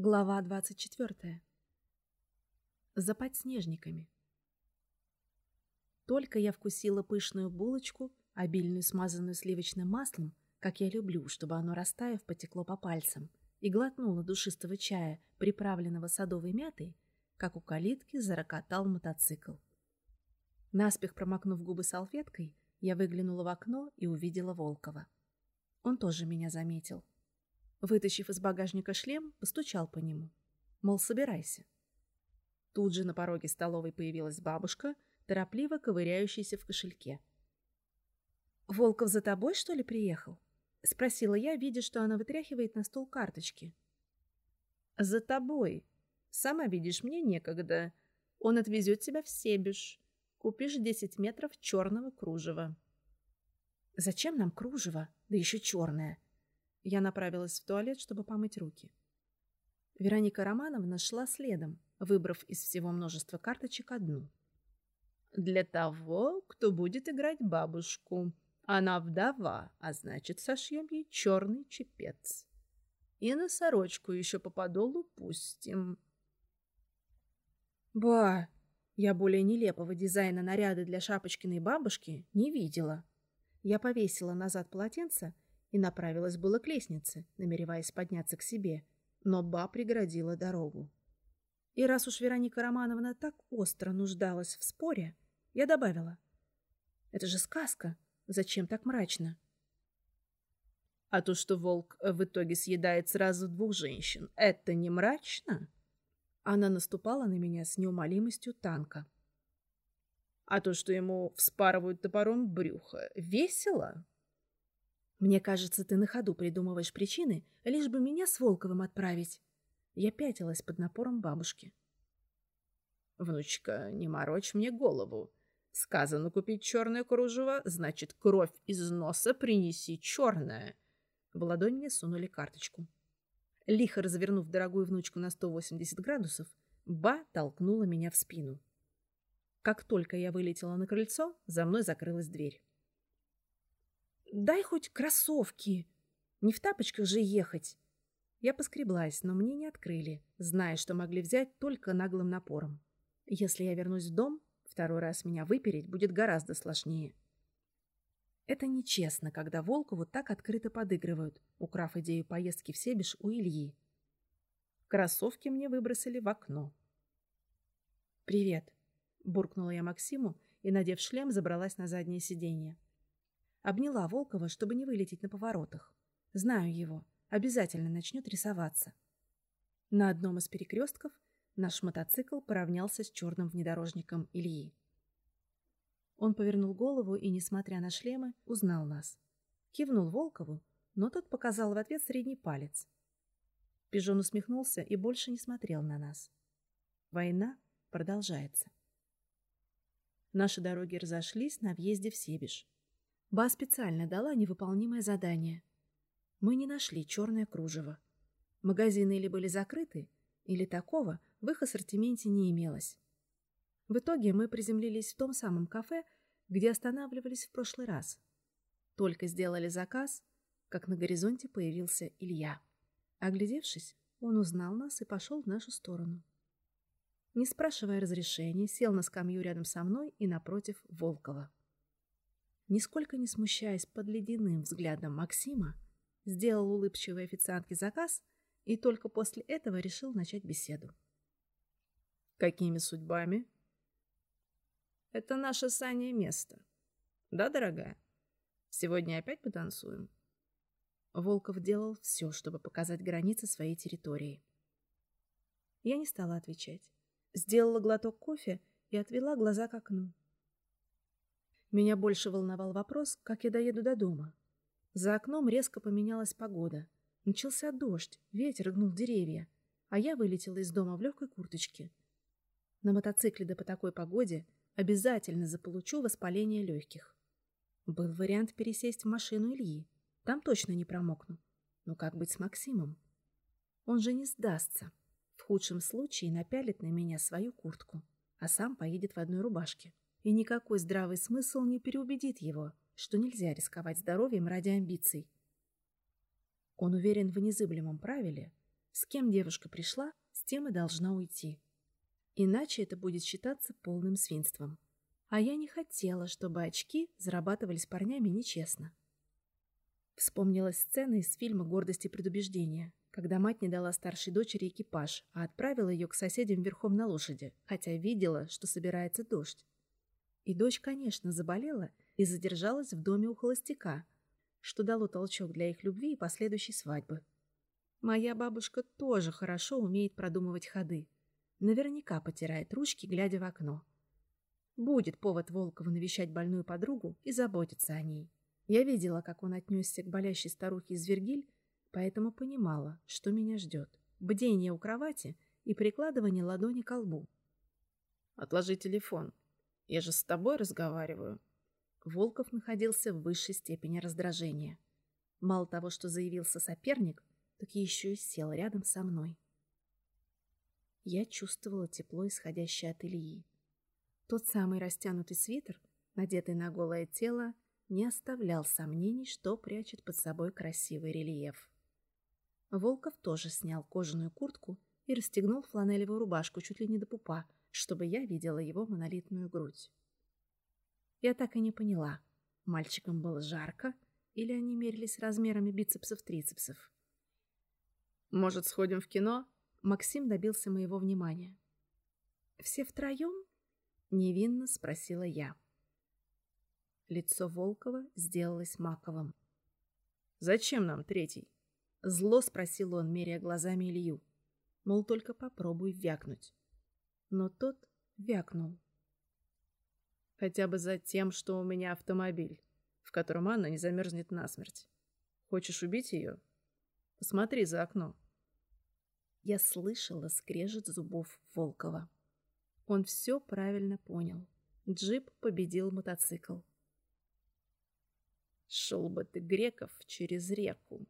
Глава 24. За подснежниками. Только я вкусила пышную булочку, обильную смазанную сливочным маслом, как я люблю, чтобы оно, растаяв, потекло по пальцам, и глотнула душистого чая, приправленного садовой мятой, как у калитки зарокотал мотоцикл. Наспех промокнув губы салфеткой, я выглянула в окно и увидела Волкова. Он тоже меня заметил. Вытащив из багажника шлем, постучал по нему. Мол, собирайся. Тут же на пороге столовой появилась бабушка, торопливо ковыряющаяся в кошельке. «Волков за тобой, что ли, приехал?» — спросила я, видя, что она вытряхивает на стол карточки. «За тобой. Сама видишь, мне некогда. Он отвезет тебя в Себеж. Купишь десять метров черного кружева». «Зачем нам кружево? Да еще черное?» Я направилась в туалет, чтобы помыть руки. Вероника Романовна шла следом, выбрав из всего множества карточек одну. «Для того, кто будет играть бабушку. Она вдова, а значит, сошьем ей черный чепец. И на сорочку еще по подолу пустим». «Ба!» Я более нелепого дизайна наряда для Шапочкиной бабушки не видела. Я повесила назад полотенце и направилась было к лестнице, намереваясь подняться к себе, но Ба преградила дорогу. И раз уж Вероника Романовна так остро нуждалась в споре, я добавила. Это же сказка. Зачем так мрачно? А то, что волк в итоге съедает сразу двух женщин, это не мрачно? Она наступала на меня с неумолимостью танка. А то, что ему вспарывают топором брюхо, весело? Мне кажется, ты на ходу придумываешь причины, лишь бы меня с Волковым отправить. Я пятилась под напором бабушки. Внучка, не морочь мне голову. Сказано купить черное кружево, значит, кровь из носа принеси черное. В ладонь мне сунули карточку. Лихо развернув дорогую внучку на 180 градусов, Ба толкнула меня в спину. Как только я вылетела на крыльцо, за мной закрылась дверь. Дай хоть кроссовки. Не в тапочках же ехать. Я поскреблась, но мне не открыли, зная, что могли взять только наглым напором. Если я вернусь в дом, второй раз меня выпереть будет гораздо сложнее. Это нечестно, когда Волкову так открыто подыгрывают, украв идею поездки в Себеж у Ильи. Кроссовки мне выбросили в окно. «Привет», — буркнула я Максиму и, надев шлем, забралась на заднее сиденье. Обняла Волкова, чтобы не вылететь на поворотах. Знаю его. Обязательно начнет рисоваться. На одном из перекрестков наш мотоцикл поравнялся с черным внедорожником Ильи. Он повернул голову и, несмотря на шлемы, узнал нас. Кивнул Волкову, но тот показал в ответ средний палец. Пижон усмехнулся и больше не смотрел на нас. Война продолжается. Наши дороги разошлись на въезде в Себеж. Ба специально дала невыполнимое задание. Мы не нашли черное кружево. Магазины или были закрыты, или такого в их ассортименте не имелось. В итоге мы приземлились в том самом кафе, где останавливались в прошлый раз. Только сделали заказ, как на горизонте появился Илья. Оглядевшись, он узнал нас и пошел в нашу сторону. Не спрашивая разрешения, сел на скамью рядом со мной и напротив Волкова нисколько не смущаясь под ледяным взглядом Максима, сделал улыбчивой официантке заказ и только после этого решил начать беседу. «Какими судьбами?» «Это наше с место. Да, дорогая? Сегодня опять потанцуем?» Волков делал все, чтобы показать границы своей территории. Я не стала отвечать. Сделала глоток кофе и отвела глаза к окну. Меня больше волновал вопрос, как я доеду до дома. За окном резко поменялась погода. Начался дождь, ветер гнул деревья, а я вылетела из дома в легкой курточке. На мотоцикле да по такой погоде обязательно заполучу воспаление легких. Был вариант пересесть в машину Ильи. Там точно не промокну. Но как быть с Максимом? Он же не сдастся. В худшем случае напялит на меня свою куртку, а сам поедет в одной рубашке и никакой здравый смысл не переубедит его, что нельзя рисковать здоровьем ради амбиций. Он уверен в незыблемом правиле С кем девушка пришла, с тем и должна уйти. Иначе это будет считаться полным свинством. А я не хотела, чтобы очки зарабатывались парнями нечестно. Вспомнилась сцена из фильма «Гордость и предубеждение», когда мать не дала старшей дочери экипаж, а отправила ее к соседям верхом на лошади, хотя видела, что собирается дождь. И дочь, конечно, заболела и задержалась в доме у холостяка, что дало толчок для их любви и последующей свадьбы. Моя бабушка тоже хорошо умеет продумывать ходы. Наверняка потирает ручки, глядя в окно. Будет повод Волкову навещать больную подругу и заботиться о ней. Я видела, как он отнесся к болящей старухе из Вергиль, поэтому понимала, что меня ждет. Бдение у кровати и прикладывание ладони к лбу. «Отложи телефон. Я же с тобой разговариваю». Волков находился в высшей степени раздражения. Мало того, что заявился соперник, так еще и сел рядом со мной. Я чувствовала тепло, исходящее от Ильи. Тот самый растянутый свитер, надетый на голое тело, не оставлял сомнений, что прячет под собой красивый рельеф. Волков тоже снял кожаную куртку и расстегнул фланелевую рубашку чуть ли не до пупа, чтобы я видела его монолитную грудь. Я так и не поняла, мальчикам было жарко или они мерились размерами бицепсов-трицепсов. «Может, сходим в кино?» Максим добился моего внимания. «Все втроем?» — невинно спросила я. Лицо Волкова сделалось маковым. «Зачем нам третий?» Зло спросил он, меряя глазами Илью. Мол, только попробуй вякнуть. Но тот вякнул. «Хотя бы за тем, что у меня автомобиль, в котором Анна не замерзнет насмерть. Хочешь убить ее? Посмотри за окно». Я слышала скрежет зубов Волкова. Он все правильно понял. Джип победил мотоцикл. «Шел бы ты, Греков, через реку!»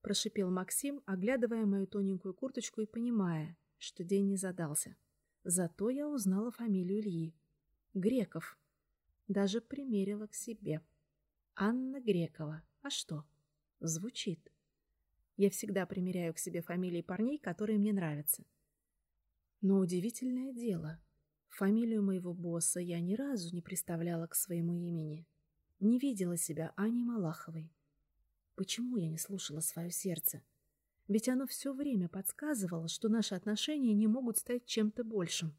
Прошипел Максим, оглядывая мою тоненькую курточку и понимая, что день не задался. Зато я узнала фамилию Ильи. Греков. Даже примерила к себе. Анна Грекова. А что? Звучит. Я всегда примеряю к себе фамилии парней, которые мне нравятся. Но удивительное дело. Фамилию моего босса я ни разу не представляла к своему имени не видела себя Аней Малаховой. Почему я не слушала свое сердце? Ведь оно все время подсказывало, что наши отношения не могут стать чем-то большим.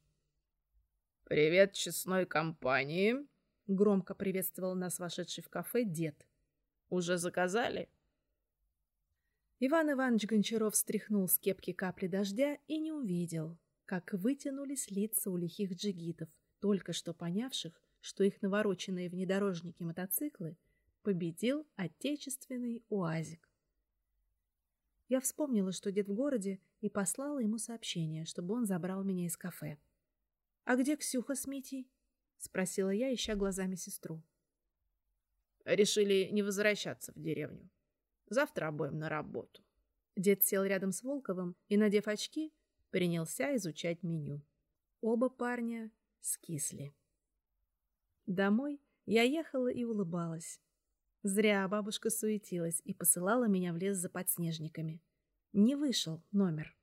«Привет честной компании!» — громко приветствовал нас вошедший в кафе дед. «Уже заказали?» Иван Иванович Гончаров стряхнул с кепки капли дождя и не увидел, как вытянулись лица у лихих джигитов, только что понявших, что их навороченные внедорожники-мотоциклы победил отечественный УАЗик. Я вспомнила, что дед в городе, и послала ему сообщение, чтобы он забрал меня из кафе. «А где Ксюха с Митей?» — спросила я, ища глазами сестру. «Решили не возвращаться в деревню. Завтра обоим на работу». Дед сел рядом с Волковым и, надев очки, принялся изучать меню. Оба парня скисли. Домой я ехала и улыбалась. Зря бабушка суетилась и посылала меня в лес за подснежниками. Не вышел номер.